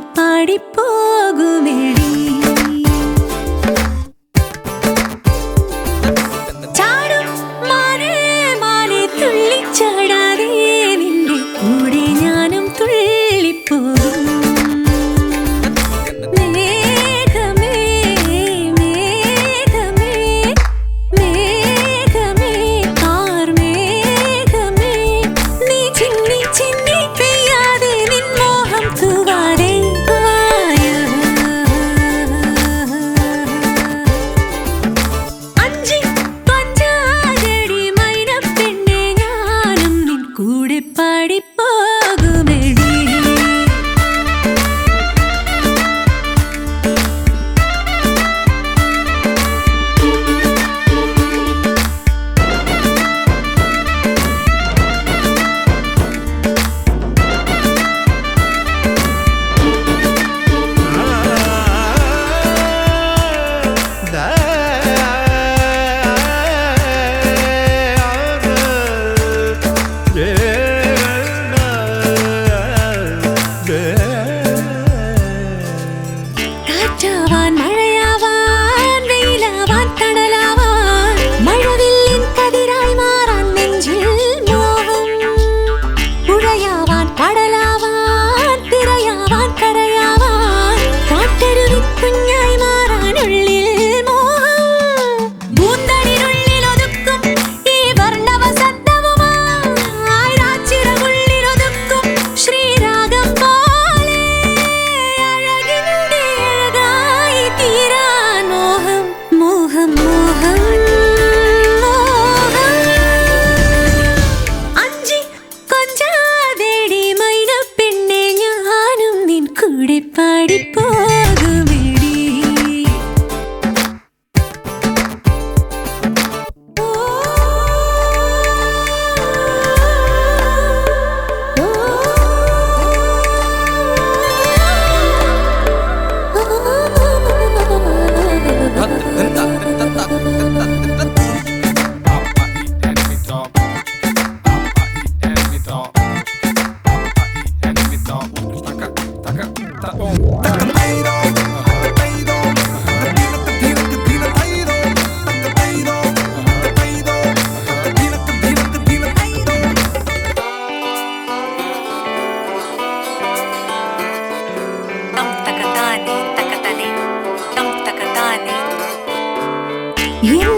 பாடி போகுமே. You.